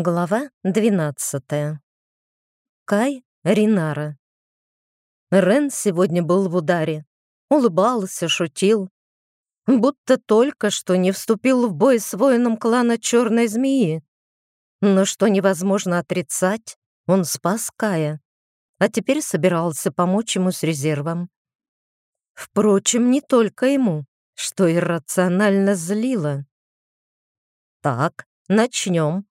Глава 12. Кай Ринара. Рен сегодня был в ударе. Улыбался, шутил. Будто только что не вступил в бой с воином клана Черной Змеи. Но что невозможно отрицать, он спас Кая. А теперь собирался помочь ему с резервом. Впрочем, не только ему, что иррационально злило. Так, начнем.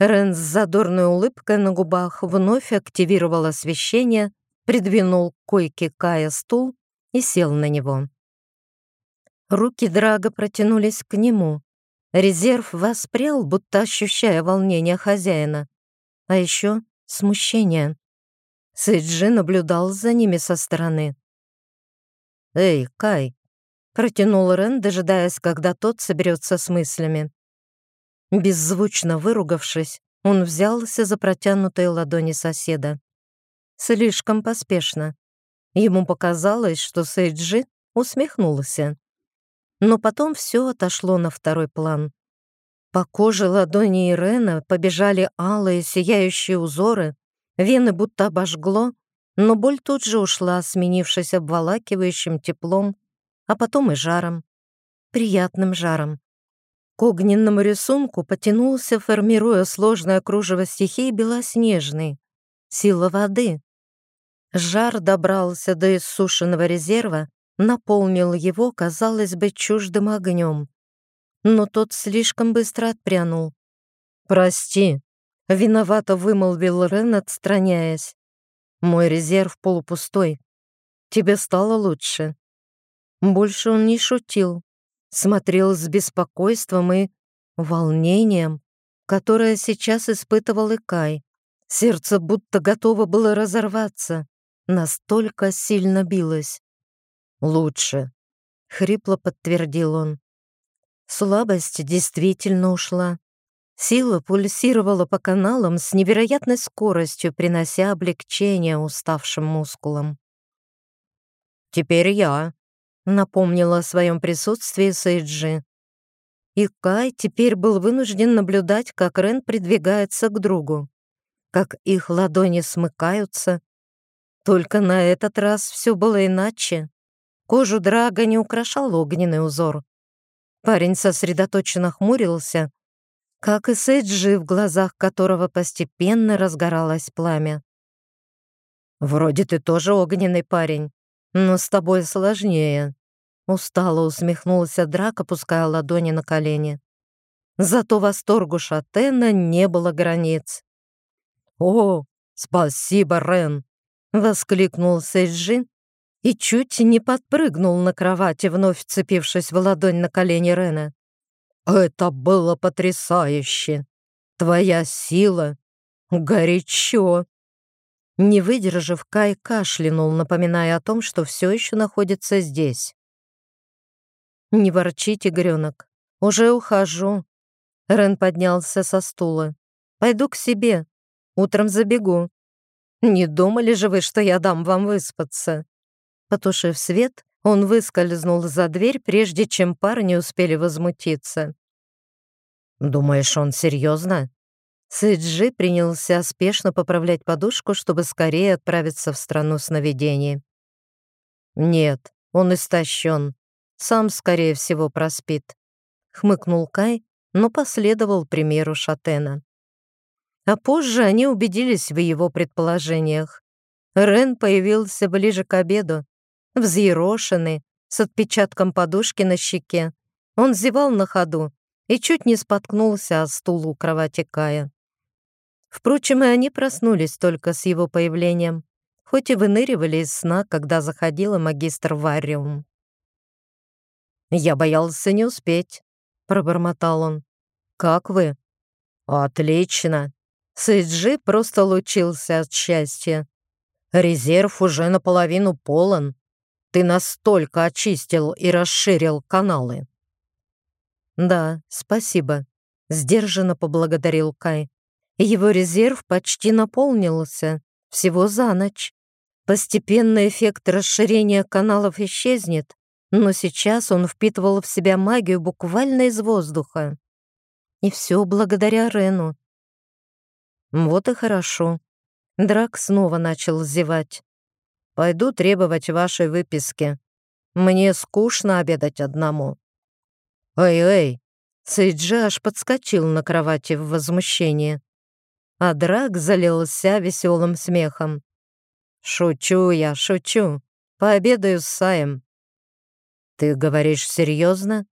Рен с задорной улыбкой на губах вновь активировал освещение, придвинул к койке Кая стул и сел на него. Руки Драга протянулись к нему. Резерв воспрял, будто ощущая волнение хозяина. А еще смущение. Сейджи наблюдал за ними со стороны. «Эй, Кай!» — протянул Рен, дожидаясь, когда тот соберется с мыслями. Беззвучно выругавшись, он взялся за протянутые ладони соседа. Слишком поспешно. Ему показалось, что Сейджи усмехнулся. Но потом все отошло на второй план. По коже ладони Ирена побежали алые сияющие узоры, вены будто обожгло, но боль тут же ушла, сменившись обволакивающим теплом, а потом и жаром. Приятным жаром. К огненному рисунку потянулся, формируя сложное кружево стихии белоснежный. Сила воды. Жар добрался до иссушенного резерва, наполнил его, казалось бы, чуждым огнем. Но тот слишком быстро отпрянул. «Прости», — виновато вымолвил Рен, отстраняясь. «Мой резерв полупустой. Тебе стало лучше». Больше он не шутил, смотрел с беспокойством и волнением, которое сейчас испытывал и Кай. Сердце будто готово было разорваться, настолько сильно билось. «Лучше», — хрипло подтвердил он. Слабость действительно ушла. Сила пульсировала по каналам с невероятной скоростью, принося облегчение уставшим мускулам. «Теперь я», напомнила о своем присутствии Сейджи. И Кай теперь был вынужден наблюдать, как Рен придвигается к другу, как их ладони смыкаются. Только на этот раз все было иначе. Кожу Драга не украшал огненный узор. Парень сосредоточенно хмурился, как и Сейджи, в глазах которого постепенно разгоралось пламя. «Вроде ты тоже огненный парень», но с тобой сложнее». Устало усмехнулся Драк, опуская ладони на колени. Зато восторгу Шатена не было границ. «О, спасибо, Рен!» — воскликнул Сейджин и чуть не подпрыгнул на кровати, вновь вцепившись в ладонь на колени Рена. «Это было потрясающе! Твоя сила! Горячо!» Не выдержав, Кай кашлянул, напоминая о том, что все еще находится здесь. «Не ворчи, тигренок. Уже ухожу». Рен поднялся со стула. «Пойду к себе. Утром забегу. Не думали же вы, что я дам вам выспаться?» Потушив свет, он выскользнул за дверь, прежде чем парни успели возмутиться. «Думаешь, он серьезно?» Сэджи принялся спешно поправлять подушку, чтобы скорее отправиться в страну сновидений. «Нет, он истощен. Сам, скорее всего, проспит», — хмыкнул Кай, но последовал примеру Шатена. А позже они убедились в его предположениях. Рен появился ближе к обеду, взъерошенный, с отпечатком подушки на щеке. Он зевал на ходу и чуть не споткнулся о стул у кровати Кая. Впрочем, и они проснулись только с его появлением, хоть и выныривали из сна, когда заходила магистр Варриум. «Я боялся не успеть», — пробормотал он. «Как вы?» «Отлично!» Сейджи просто лучился от счастья. «Резерв уже наполовину полон. Ты настолько очистил и расширил каналы». «Да, спасибо», — сдержанно поблагодарил Кай. Его резерв почти наполнился, всего за ночь. Постепенно эффект расширения каналов исчезнет, но сейчас он впитывал в себя магию буквально из воздуха. И все благодаря Рену. Вот и хорошо. Драк снова начал зевать. Пойду требовать вашей выписки. Мне скучно обедать одному. Эй-эй! Сейджи аж подскочил на кровати в возмущении. А Драк залился веселым смехом. «Шучу я, шучу. Пообедаю с Саем». «Ты говоришь серьезно?»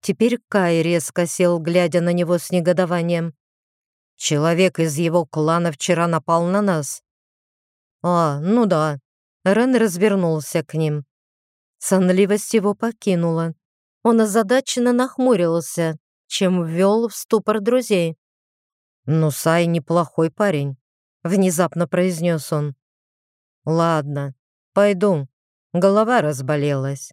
Теперь Кай резко сел, глядя на него с негодованием. «Человек из его клана вчера напал на нас». «А, ну да». Рен развернулся к ним. Сонливость его покинула. Он озадаченно нахмурился, чем ввел в ступор друзей. «Ну, Сай неплохой парень», — внезапно произнес он. «Ладно, пойду. Голова разболелась».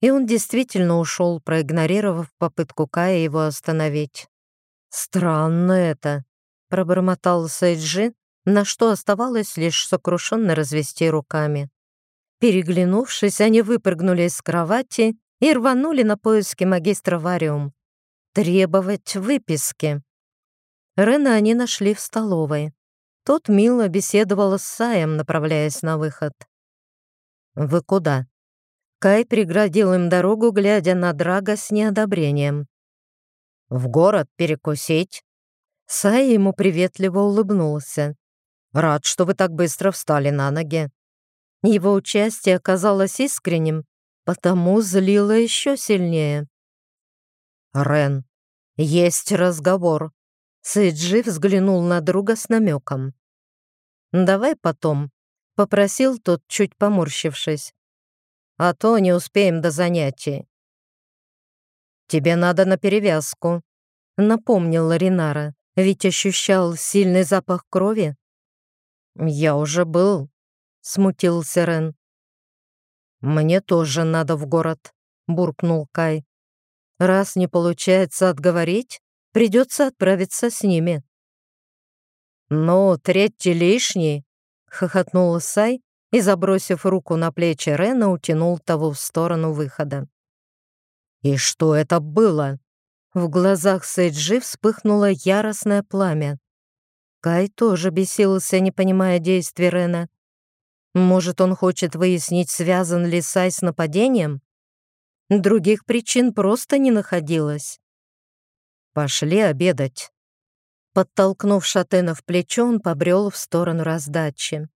И он действительно ушел, проигнорировав попытку Кая его остановить. «Странно это», — пробормотал Сайджи, на что оставалось лишь сокрушенно развести руками. Переглянувшись, они выпрыгнули из кровати и рванули на поиски магистра Вариум. Требовать выписки. Рена они нашли в столовой. Тот мило беседовал с Саем, направляясь на выход. «Вы куда?» Кай преградил им дорогу, глядя на Драга с неодобрением. «В город перекусить?» Сай ему приветливо улыбнулся. «Рад, что вы так быстро встали на ноги». Его участие оказалось искренним, потому злило еще сильнее. «Рен, есть разговор», Сэйджи взглянул на друга с намеком. «Давай потом», — попросил тот, чуть поморщившись. «А то не успеем до занятий». «Тебе надо на перевязку», — напомнил Ринара, ведь ощущал сильный запах крови. «Я уже был», — смутился Рен. «Мне тоже надо в город», — буркнул Кай. «Раз не получается отговорить, Придется отправиться с ними». «Ну, третий лишний», — хохотнул Сай и, забросив руку на плечи Рена, утянул того в сторону выхода. «И что это было?» В глазах Сейджи вспыхнуло яростное пламя. Кай тоже бесился, не понимая действий Рена. Может, он хочет выяснить, связан ли Сай с нападением? Других причин просто не находилось. «Пошли обедать». Подтолкнув Шатена в плечо, он побрел в сторону раздачи.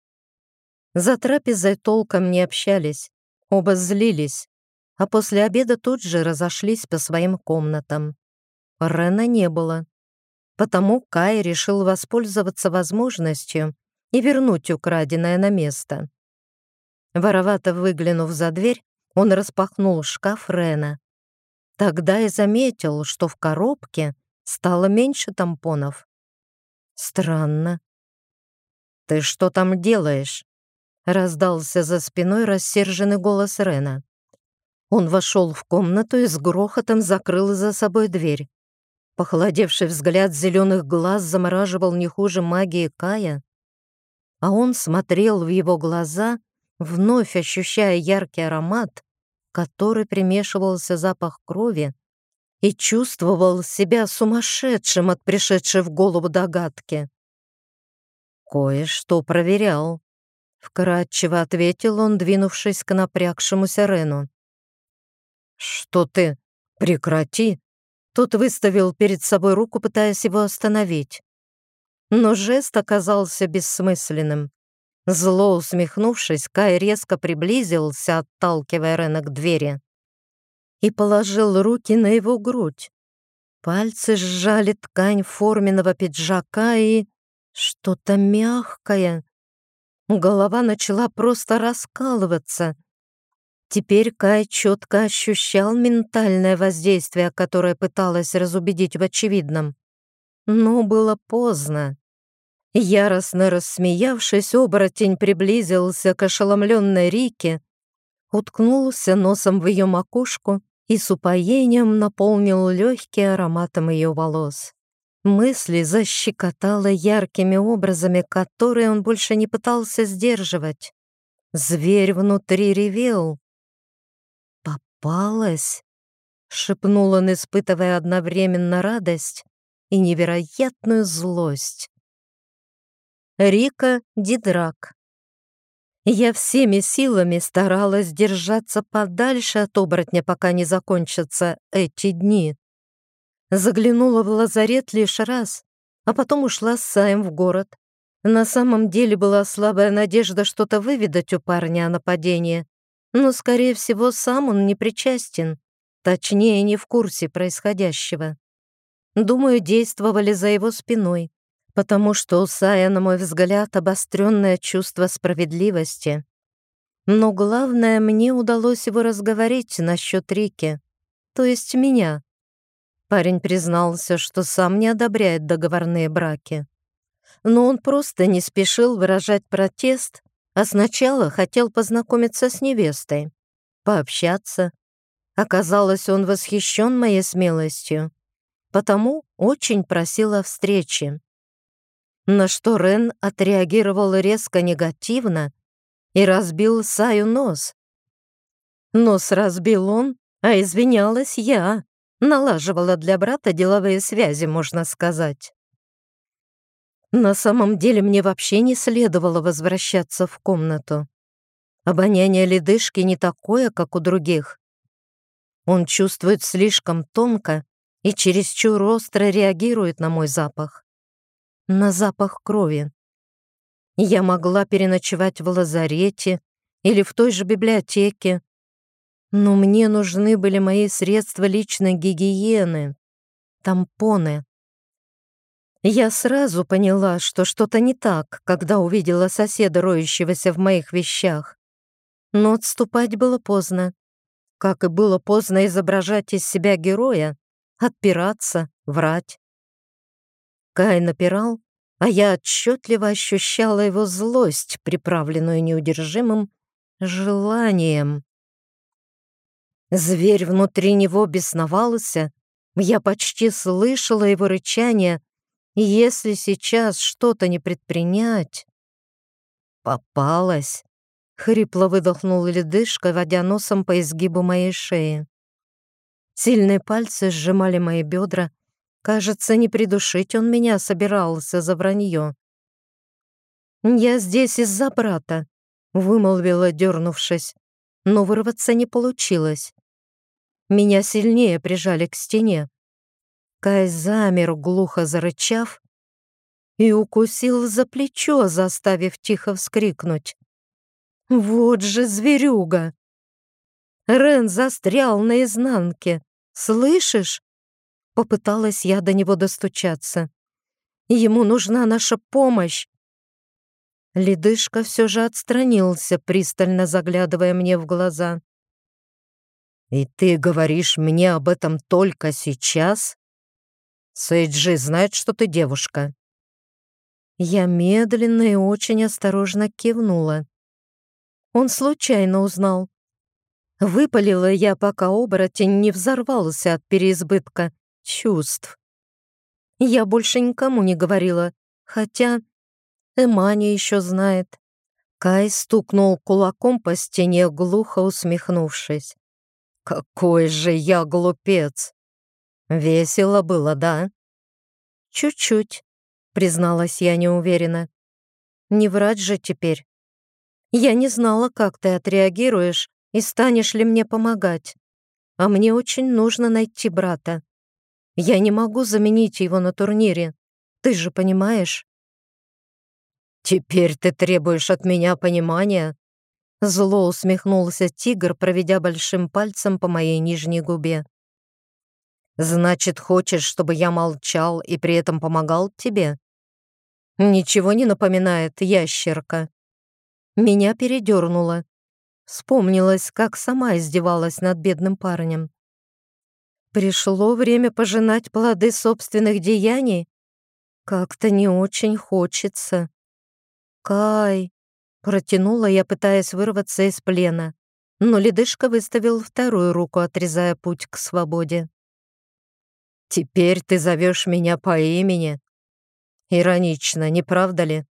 За трапезой толком не общались, оба злились, а после обеда тут же разошлись по своим комнатам. Рена не было. Потому Кай решил воспользоваться возможностью и вернуть украденное на место. Воровато выглянув за дверь, он распахнул шкаф Рена. Тогда и заметил, что в коробке стало меньше тампонов. Странно. «Ты что там делаешь?» Раздался за спиной рассерженный голос Рена. Он вошел в комнату и с грохотом закрыл за собой дверь. Похолодевший взгляд зеленых глаз замораживал не хуже магии Кая, а он смотрел в его глаза, вновь ощущая яркий аромат, который примешивался запах крови, и чувствовал себя сумасшедшим от пришедшей в голову догадки. «Кое-что проверял», — вкратчиво ответил он, двинувшись к напрягшемуся Рену. «Что ты? Прекрати!» Тот выставил перед собой руку, пытаясь его остановить. Но жест оказался бессмысленным. Зло усмехнувшись, Кай резко приблизился, отталкивая Рена к двери, и положил руки на его грудь. Пальцы сжали ткань форменного пиджака и... что-то мягкое. Голова начала просто раскалываться. Теперь Кай четко ощущал ментальное воздействие, которое пыталась разубедить в очевидном. Но было поздно. Яростно рассмеявшись, оборотень приблизился к ошеломленной Рике, уткнулся носом в ее макушку и с упоением наполнил легкие ароматом ее волос. Мысли защекотало яркими образами, которые он больше не пытался сдерживать. Зверь внутри ревел. «Попалась!» — шепнул он, испытывая одновременно радость и невероятную злость. Рика Дидрак. Я всеми силами старалась держаться подальше от оборотня, пока не закончатся эти дни. Заглянула в лазарет лишь раз, а потом ушла с Саем в город. На самом деле была слабая надежда что-то выведать у парня о нападении, но, скорее всего, сам он не причастен, точнее, не в курсе происходящего. Думаю, действовали за его спиной, потому что у Сая, на мой взгляд, обостренное чувство справедливости. Но главное, мне удалось его разговорить насчет Рики, то есть меня. Парень признался, что сам не одобряет договорные браки. Но он просто не спешил выражать протест, а сначала хотел познакомиться с невестой, пообщаться. Оказалось, он восхищен моей смелостью, потому очень просил о встрече на что Рен отреагировал резко негативно и разбил Саю нос. Нос разбил он, а извинялась я, налаживала для брата деловые связи, можно сказать. На самом деле мне вообще не следовало возвращаться в комнату. Обоняние ледышки не такое, как у других. Он чувствует слишком тонко и чересчур остро реагирует на мой запах на запах крови. Я могла переночевать в лазарете или в той же библиотеке, но мне нужны были мои средства личной гигиены, тампоны. Я сразу поняла, что что-то не так, когда увидела соседа, роющегося в моих вещах. Но отступать было поздно. Как и было поздно изображать из себя героя, отпираться, врать. Кай напирал, а я отчетливо ощущала его злость, приправленную неудержимым желанием. Зверь внутри него бесновался, я почти слышала его рычание, и если сейчас что-то не предпринять... Попалась. Хрипло выдохнул ледышка, водя носом по изгибу моей шеи. Сильные пальцы сжимали мои бедра, Кажется, не придушить он меня собирался за вранье. «Я здесь из-за брата», — вымолвила, дернувшись, но вырваться не получилось. Меня сильнее прижали к стене. Кай замер, глухо зарычав, и укусил за плечо, заставив тихо вскрикнуть. «Вот же зверюга!» Рен застрял на изнанке. «Слышишь? Попыталась я до него достучаться. Ему нужна наша помощь. Ледышка все же отстранился, пристально заглядывая мне в глаза. «И ты говоришь мне об этом только сейчас? Сейджи знает, что ты девушка». Я медленно и очень осторожно кивнула. Он случайно узнал. Выпалила я, пока оборотень не взорвался от переизбытка чувств. Я больше никому не говорила, хотя Эмани еще знает. Кай стукнул кулаком по стене, глухо усмехнувшись. «Какой же я глупец!» «Весело было, да?» «Чуть-чуть», — призналась я неуверенно. «Не врать же теперь. Я не знала, как ты отреагируешь и станешь ли мне помогать. А мне очень нужно найти брата. Я не могу заменить его на турнире. Ты же понимаешь?» «Теперь ты требуешь от меня понимания?» Зло усмехнулся тигр, проведя большим пальцем по моей нижней губе. «Значит, хочешь, чтобы я молчал и при этом помогал тебе?» «Ничего не напоминает ящерка». Меня передернуло. Вспомнилось, как сама издевалась над бедным парнем. Пришло время пожинать плоды собственных деяний? Как-то не очень хочется. Кай, протянула я, пытаясь вырваться из плена, но ледышка выставил вторую руку, отрезая путь к свободе. «Теперь ты зовешь меня по имени?» Иронично, не правда ли?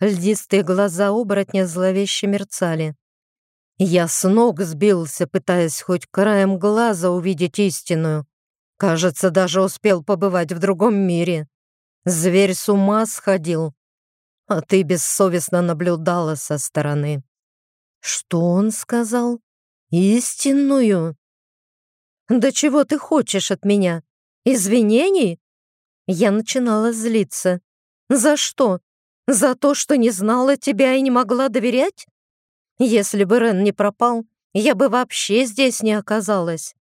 Льдистые глаза оборотня зловеще мерцали. Я с ног сбился, пытаясь хоть краем глаза увидеть истинную. Кажется, даже успел побывать в другом мире. Зверь с ума сходил. а ты бессовестно наблюдала со стороны». «Что он сказал? Истинную?» «Да чего ты хочешь от меня? Извинений?» Я начинала злиться. «За что? За то, что не знала тебя и не могла доверять? Если бы Рен не пропал, я бы вообще здесь не оказалась.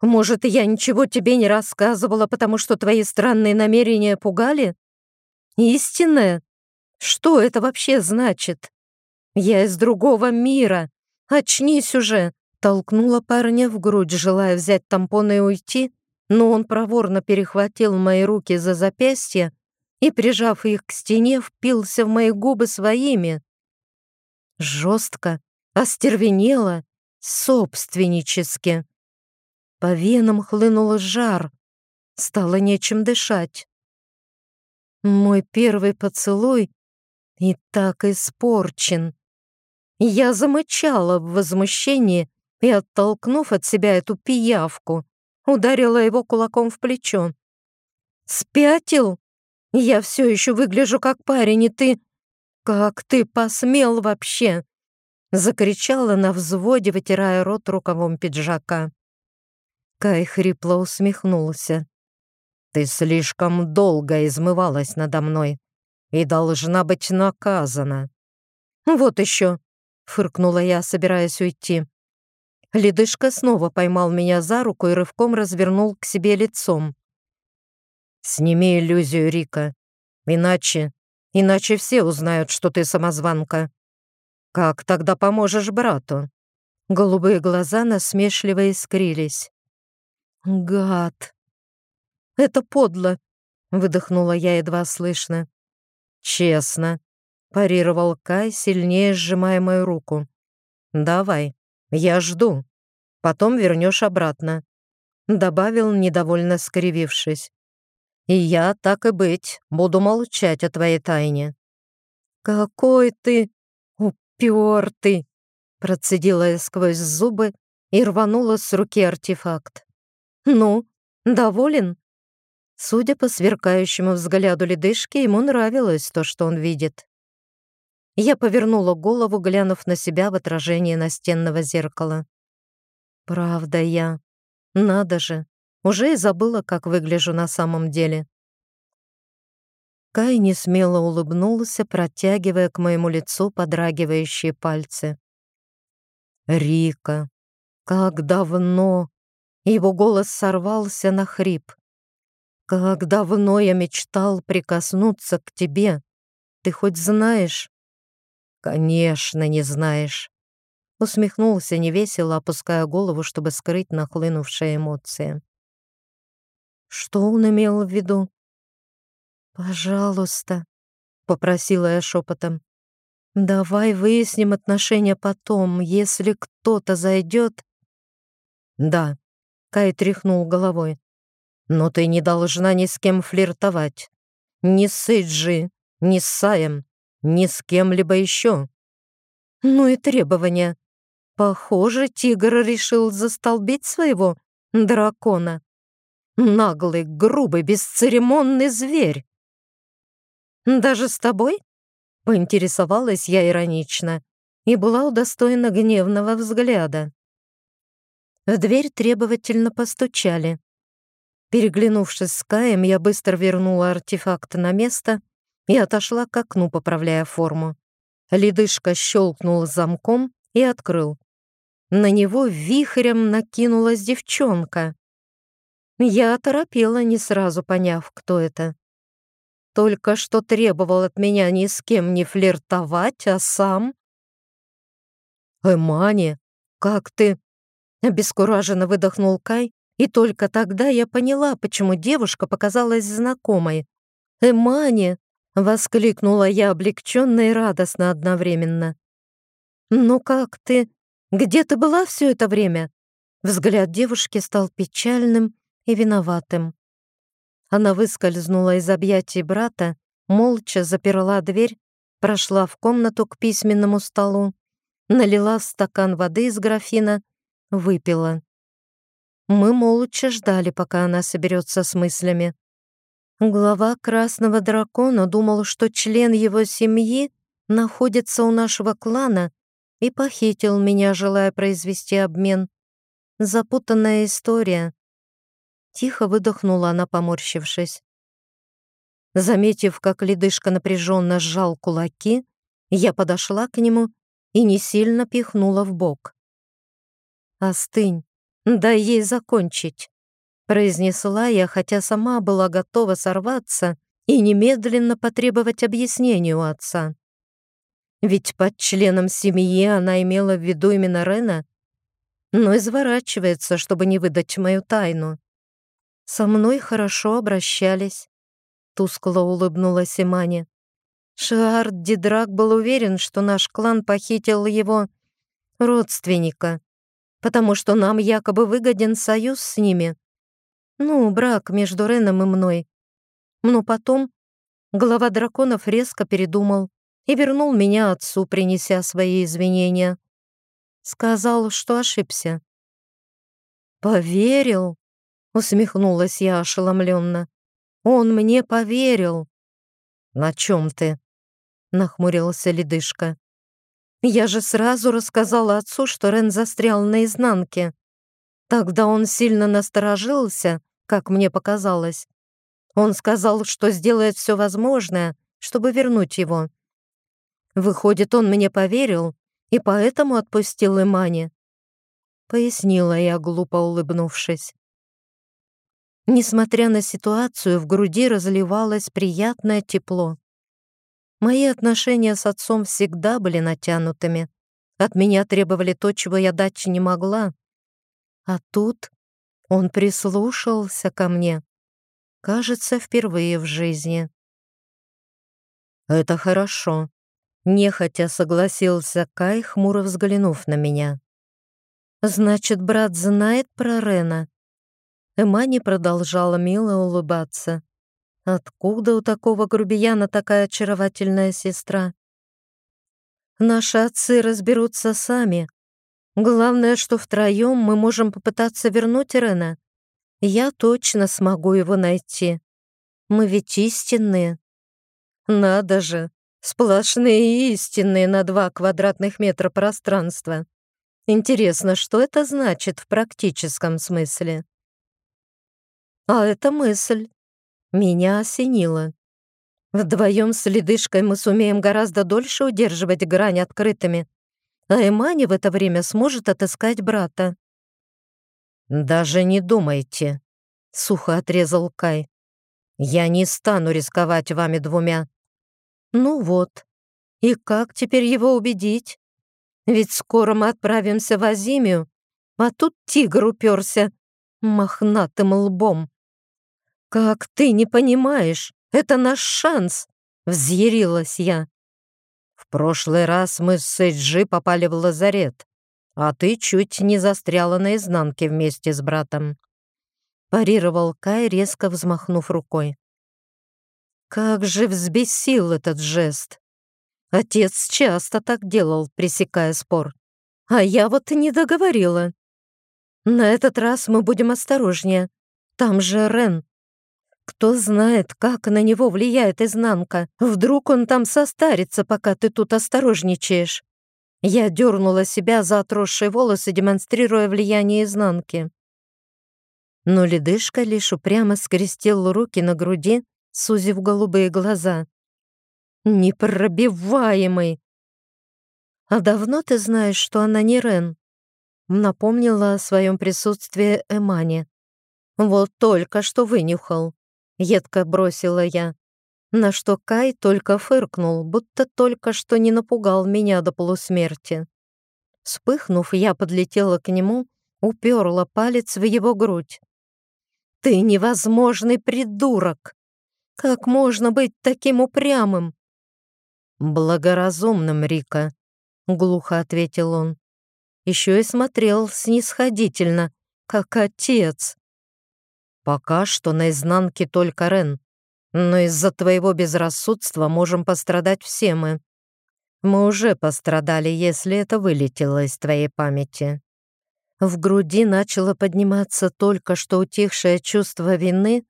Может, я ничего тебе не рассказывала, потому что твои странные намерения пугали? Истинное? Что это вообще значит? Я из другого мира. Очнись уже!» Толкнула парня в грудь, желая взять тампоны и уйти, но он проворно перехватил мои руки за запястье и, прижав их к стене, впился в мои губы своими. Жестко, остервенело, собственнически. По венам хлынул жар, стало нечем дышать. Мой первый поцелуй и так испорчен. Я замычала в возмущении и, оттолкнув от себя эту пиявку, ударила его кулаком в плечо. «Спятил? Я все еще выгляжу как парень, и ты... Как ты посмел вообще?» Закричала на взводе, вытирая рот рукавом пиджака. Кай хрипло усмехнулся. «Ты слишком долго измывалась надо мной и должна быть наказана». «Вот еще», — фыркнула я, собираясь уйти. Ледышка снова поймал меня за руку и рывком развернул к себе лицом. «Сними иллюзию, Рика. Иначе... Иначе все узнают, что ты самозванка. Как тогда поможешь брату?» Голубые глаза насмешливо искрились. «Гад!» «Это подло!» — выдохнула я едва слышно. «Честно!» — парировал Кай, сильнее сжимая мою руку. «Давай, я жду. Потом вернешь обратно», — добавил, недовольно скривившись. «И я, так и быть, буду молчать о твоей тайне». «Какой ты упертый!» — процедила я сквозь зубы и рванула с руки артефакт. «Ну, доволен?» Судя по сверкающему взгляду ледышки, ему нравилось то, что он видит. Я повернула голову, глянув на себя в отражении настенного зеркала. «Правда я. Надо же. Уже и забыла, как выгляжу на самом деле». Кай несмело улыбнулся, протягивая к моему лицу подрагивающие пальцы. «Рика, как давно!» Его голос сорвался на хрип. «Как давно я мечтал прикоснуться к тебе! Ты хоть знаешь?» «Конечно, не знаешь!» Усмехнулся невесело, опуская голову, чтобы скрыть нахлынувшие эмоции. Что он имел в виду? «Пожалуйста», — попросила я шепотом. «Давай выясним отношения потом, если кто-то зайдет». «Да», Кай тряхнул головой. «Но ты не должна ни с кем флиртовать. Ни с Иджи, ни с Саем, ни с кем-либо еще». «Ну и требования. Похоже, тигр решил застолбить своего дракона. Наглый, грубый, бесцеремонный зверь». «Даже с тобой?» — поинтересовалась я иронично и была удостоена гневного взгляда. В дверь требовательно постучали. Переглянувшись с Каем, я быстро вернула артефакт на место и отошла к окну, поправляя форму. Ледышка щелкнул замком и открыл. На него вихрем накинулась девчонка. Я оторопела, не сразу поняв, кто это. Только что требовал от меня ни с кем не флиртовать, а сам... «Эмани, как ты...» Обескураженно выдохнул Кай, и только тогда я поняла, почему девушка показалась знакомой. «Эмани!» — воскликнула я облегченно и радостно одновременно. «Ну как ты? Где ты была все это время?» Взгляд девушки стал печальным и виноватым. Она выскользнула из объятий брата, молча заперла дверь, прошла в комнату к письменному столу, налила стакан воды из графина выпила. Мы молча ждали, пока она соберется с мыслями. Глава Красного Дракона думал, что член его семьи находится у нашего клана и похитил меня, желая произвести обмен. Запутанная история. Тихо выдохнула она, поморщившись. Заметив, как ледышка напряженно сжал кулаки, я подошла к нему и не сильно пихнула в бок. «Остынь, дай ей закончить», — произнесла я, хотя сама была готова сорваться и немедленно потребовать объяснения у отца. Ведь под членом семьи она имела в виду именно Рена, но изворачивается, чтобы не выдать мою тайну. Со мной хорошо обращались. Тускло улыбнулась Имани. Шиард Дидрак был уверен, что наш клан похитил его родственника, потому что нам якобы выгоден союз с ними. Ну, брак между Реном и мной. Но потом глава драконов резко передумал и вернул меня отцу, принеся свои извинения. Сказал, что ошибся. «Поверил?» — усмехнулась я ошеломленно. «Он мне поверил». «На чем ты?» — нахмурился ледышка. «Я же сразу рассказала отцу, что Рен застрял наизнанке. Тогда он сильно насторожился, как мне показалось. Он сказал, что сделает все возможное, чтобы вернуть его. Выходит, он мне поверил и поэтому отпустил Имани. Пояснила я, глупо улыбнувшись. Несмотря на ситуацию, в груди разливалось приятное тепло. Мои отношения с отцом всегда были натянутыми. От меня требовали то, чего я дать не могла. А тут он прислушался ко мне. Кажется, впервые в жизни. «Это хорошо», Нехотя согласился Кай, хмуро взглянув на меня. «Значит, брат знает про Рена?» Эмани продолжала мило улыбаться. «Откуда у такого грубияна такая очаровательная сестра?» «Наши отцы разберутся сами. Главное, что втроем мы можем попытаться вернуть Рена. Я точно смогу его найти. Мы ведь истинные». «Надо же!» Сплошные истинные на два квадратных метра пространства. Интересно, что это значит в практическом смысле? А это мысль. Меня осенило. Вдвоем с ледышкой мы сумеем гораздо дольше удерживать грань открытыми, а Эмани в это время сможет отыскать брата. «Даже не думайте», — сухо отрезал Кай. «Я не стану рисковать вами двумя. Ну вот. И как теперь его убедить? Ведь скоро мы отправимся в Азимию, а тут тигр уперся мохнатым лбом. «Как ты не понимаешь? Это наш шанс!» — взъярилась я. «В прошлый раз мы с Сейджи попали в лазарет, а ты чуть не застряла наизнанке вместе с братом», — парировал Кай, резко взмахнув рукой. Как же взбесил этот жест! Отец часто так делал, пресекая спор. А я вот не договорила. На этот раз мы будем осторожнее. Там же Рен. Кто знает, как на него влияет изнанка. Вдруг он там состарится, пока ты тут осторожничаешь. Я дернула себя за отросшие волосы, демонстрируя влияние изнанки. Но ледышка лишь упрямо скрестил руки на груди сузив голубые глаза. «Непробиваемый!» «А давно ты знаешь, что она не Рен?» Напомнила о своем присутствии Эмане. «Вот только что вынюхал», — едко бросила я. На что Кай только фыркнул, будто только что не напугал меня до полусмерти. Вспыхнув, я подлетела к нему, уперла палец в его грудь. «Ты невозможный придурок!» Как можно быть таким упрямым?» «Благоразумным, Рика», — глухо ответил он. Еще и смотрел снисходительно, как отец. «Пока что наизнанке только Рен, но из-за твоего безрассудства можем пострадать все мы. Мы уже пострадали, если это вылетело из твоей памяти». В груди начало подниматься только что утихшее чувство вины,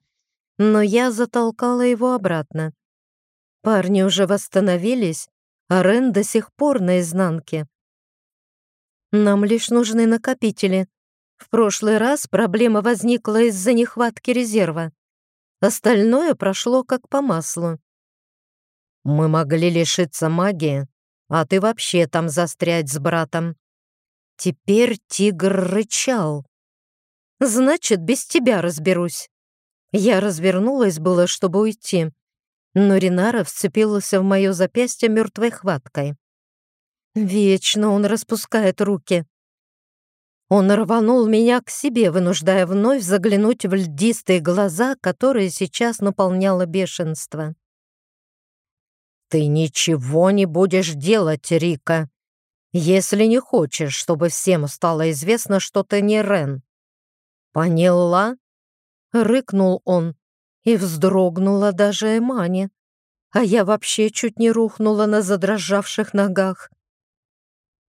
но я затолкала его обратно. Парни уже восстановились, а Рен до сих пор на изнанке. Нам лишь нужны накопители. В прошлый раз проблема возникла из-за нехватки резерва. Остальное прошло как по маслу. Мы могли лишиться магии, а ты вообще там застрять с братом. Теперь тигр рычал. Значит, без тебя разберусь. Я развернулась было, чтобы уйти, но Ринара вцепилась в мое запястье мертвой хваткой. Вечно он распускает руки. Он рванул меня к себе, вынуждая вновь заглянуть в льдистые глаза, которые сейчас наполняло бешенство. «Ты ничего не будешь делать, Рика, если не хочешь, чтобы всем стало известно, что ты не Рен. Поняла?» Рыкнул он, и вздрогнула даже Эмани, а я вообще чуть не рухнула на задрожавших ногах.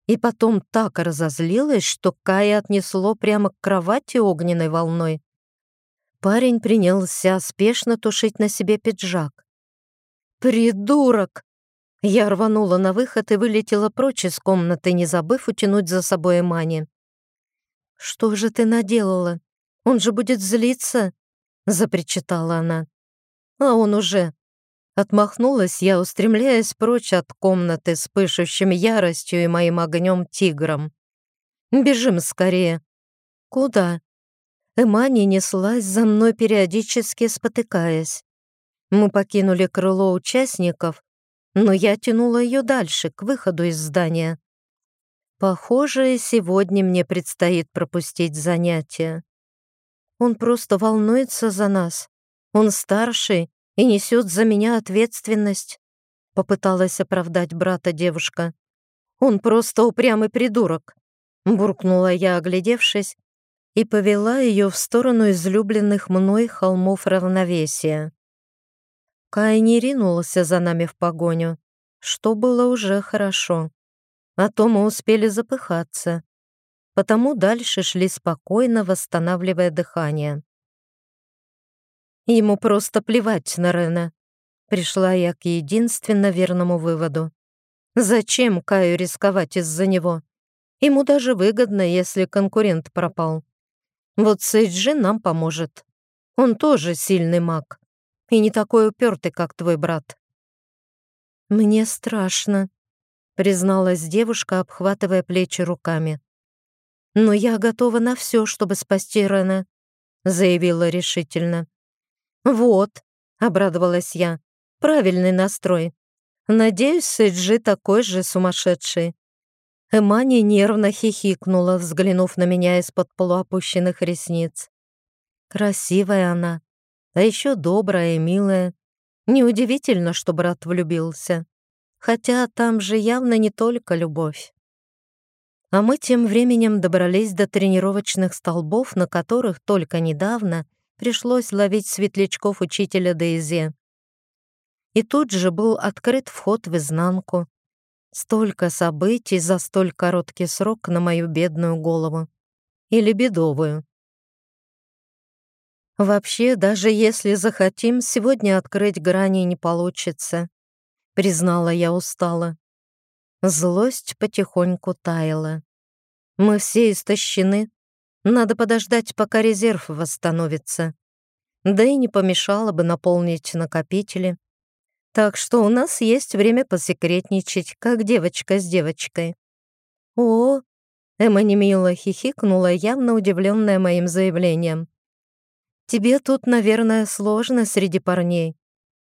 И потом так разозлилась, что Кая отнесло прямо к кровати огненной волной. Парень принялся спешно тушить на себе пиджак. «Придурок!» Я рванула на выход и вылетела прочь из комнаты, не забыв утянуть за собой Эмани. «Что же ты наделала? Он же будет злиться!» — запричитала она. «А он уже!» Отмахнулась я, устремляясь прочь от комнаты с пышущим яростью и моим огнем тигром. «Бежим скорее!» «Куда?» Эмани неслась за мной, периодически спотыкаясь. Мы покинули крыло участников, но я тянула ее дальше, к выходу из здания. Похоже, сегодня мне предстоит пропустить занятия. Он просто волнуется за нас. Он старший и несет за меня ответственность. Попыталась оправдать брата девушка. Он просто упрямый придурок. Буркнула я, оглядевшись, и повела ее в сторону излюбленных мной холмов равновесия. Кай не ринулся за нами в погоню, что было уже хорошо. А то мы успели запыхаться. Потому дальше шли спокойно, восстанавливая дыхание. Ему просто плевать на Рена. Пришла я к единственно верному выводу. Зачем Каю рисковать из-за него? Ему даже выгодно, если конкурент пропал. Вот Сейджи нам поможет. Он тоже сильный маг и не такой упертый, как твой брат». «Мне страшно», — призналась девушка, обхватывая плечи руками. «Но я готова на все, чтобы спасти Рена», — заявила решительно. «Вот», — обрадовалась я, — «правильный настрой. Надеюсь, Сэджи такой же сумасшедший». Эмани нервно хихикнула, взглянув на меня из-под полуопущенных ресниц. Красивая она, а еще добрая и милая. Неудивительно, что брат влюбился. Хотя там же явно не только любовь. А мы тем временем добрались до тренировочных столбов, на которых только недавно пришлось ловить светлячков учителя Дейзе. И тут же был открыт вход в изнанку. Столько событий за столь короткий срок на мою бедную голову. Или бедовую. Вообще, даже если захотим, сегодня открыть грани не получится, признала я устало. Злость потихоньку таяла. Мы все истощены. Надо подождать, пока резерв восстановится. Да и не помешало бы наполнить накопители. Так что у нас есть время посекретничать, как девочка с девочкой. О, Эмма немило хихикнула, явно удивленная моим заявлением. Тебе тут, наверное, сложно среди парней.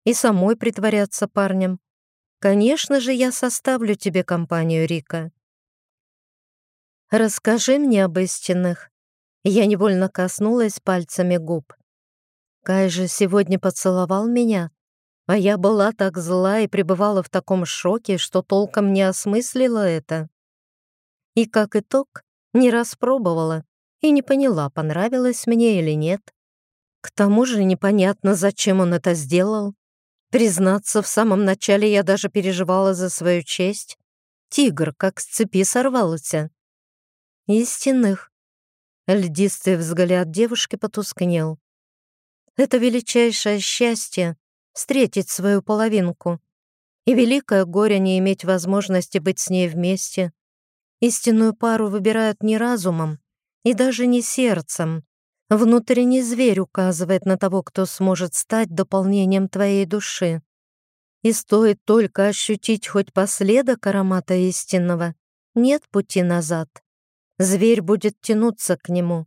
И самой притворяться парнем. Конечно же, я составлю тебе компанию, Рика. Расскажи мне об истинных. Я невольно коснулась пальцами губ. Кай же сегодня поцеловал меня, а я была так зла и пребывала в таком шоке, что толком не осмыслила это. И как итог, не распробовала и не поняла, понравилось мне или нет. К тому же непонятно, зачем он это сделал. Признаться, в самом начале я даже переживала за свою честь. Тигр как с цепи сорвался. Истинных. Льдистый взгляд девушки потускнел. Это величайшее счастье — встретить свою половинку. И великое горе не иметь возможности быть с ней вместе. Истинную пару выбирают не разумом и даже не сердцем. Внутренний зверь указывает на того, кто сможет стать дополнением твоей души. И стоит только ощутить хоть последок аромата истинного, нет пути назад. Зверь будет тянуться к нему.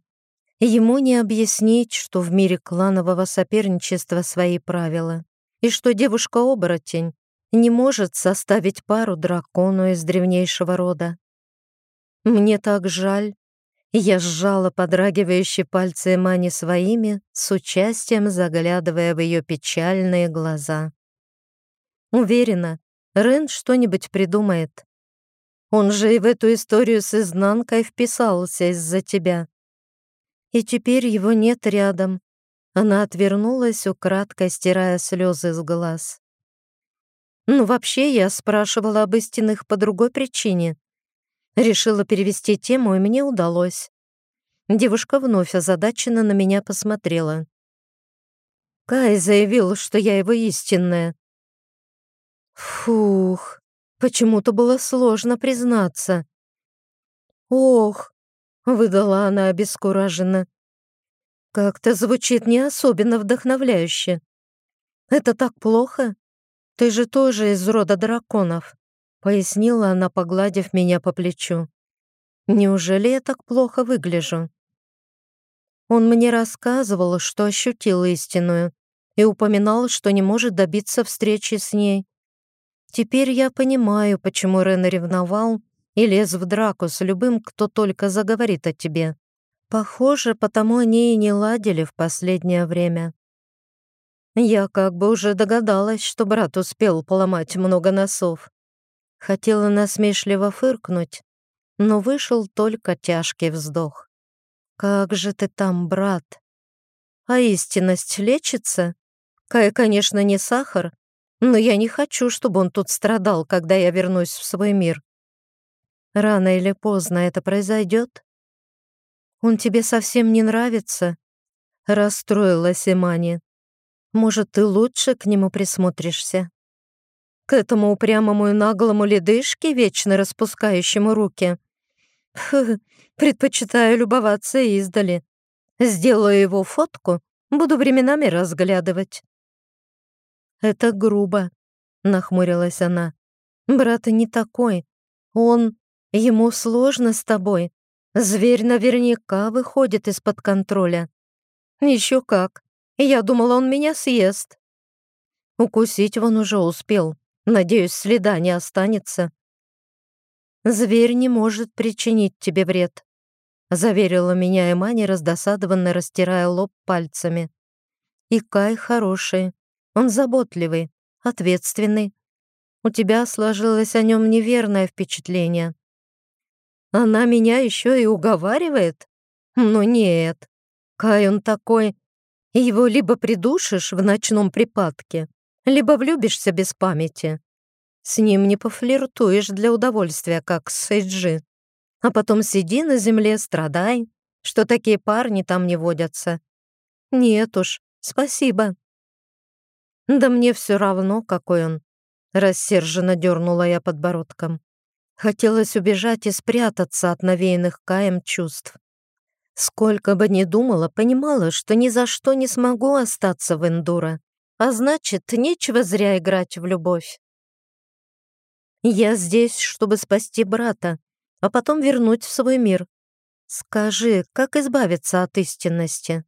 Ему не объяснить, что в мире кланового соперничества свои правила, и что девушка-оборотень не может составить пару дракону из древнейшего рода. Мне так жаль. Я сжала подрагивающие пальцы Мани своими, с участием заглядывая в ее печальные глаза. Уверена, Рен что-нибудь придумает. Он же и в эту историю с изнанкой вписался из-за тебя. И теперь его нет рядом. Она отвернулась, украдкой стирая слезы с глаз. Ну, вообще, я спрашивала об истинных по другой причине. Решила перевести тему, и мне удалось. Девушка вновь озадаченно на меня посмотрела. Кай заявил, что я его истинная. Фух, почему-то было сложно признаться. Ох, выдала она обескураженно. Как-то звучит не особенно вдохновляюще. Это так плохо? Ты же тоже из рода драконов, пояснила она, погладив меня по плечу. Неужели я так плохо выгляжу? Он мне рассказывал, что ощутил истинную, и упоминал, что не может добиться встречи с ней. Теперь я понимаю, почему Рен ревновал и лез в драку с любым, кто только заговорит о тебе. Похоже, потому они и не ладили в последнее время. Я как бы уже догадалась, что брат успел поломать много носов. Хотела насмешливо фыркнуть, но вышел только тяжкий вздох. «Как же ты там, брат? А истинность лечится? Кая, конечно, не сахар, но я не хочу, чтобы он тут страдал, когда я вернусь в свой мир. Рано или поздно это произойдет. Он тебе совсем не нравится?» Расстроилась Имани. «Может, ты лучше к нему присмотришься?» К этому упрямому и наглому ледышке, вечно распускающему руки. Фу, предпочитаю любоваться издали. Сделаю его фотку, буду временами разглядывать. «Это грубо», — нахмурилась она. «Брат не такой. Он... Ему сложно с тобой. Зверь наверняка выходит из-под контроля. Еще как. Я думала, он меня съест. Укусить он уже успел. Надеюсь, следа не останется. Зверь не может причинить тебе вред», — заверила меня Эмани, раздосадованно растирая лоб пальцами. «И Кай хороший. Он заботливый, ответственный. У тебя сложилось о нем неверное впечатление. Она меня еще и уговаривает? Ну нет. Кай он такой. Его либо придушишь в ночном припадке, либо влюбишься без памяти. С ним не пофлиртуешь для удовольствия, как с Сейджи. А потом сиди на земле, страдай, что такие парни там не водятся. Нет уж, спасибо. «Да мне все равно, какой он!» Рассерженно дернула я подбородком. Хотелось убежать и спрятаться от навеянных Каем чувств. Сколько бы ни думала, понимала, что ни за что не смогу остаться в Эндуро. А значит, нечего зря играть в любовь. Я здесь, чтобы спасти брата, а потом вернуть в свой мир. Скажи, как избавиться от истинности?»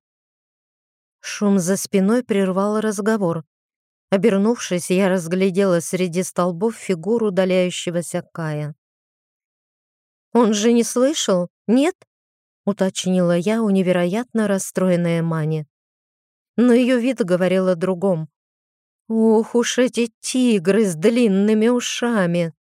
Шум за спиной прервал разговор. Обернувшись, я разглядела среди столбов фигуру удаляющегося Кая. «Он же не слышал, нет?» — уточнила я у невероятно расстроенной Мани. Но ее вид говорил о другом. «Ох уж эти тигры с длинными ушами!»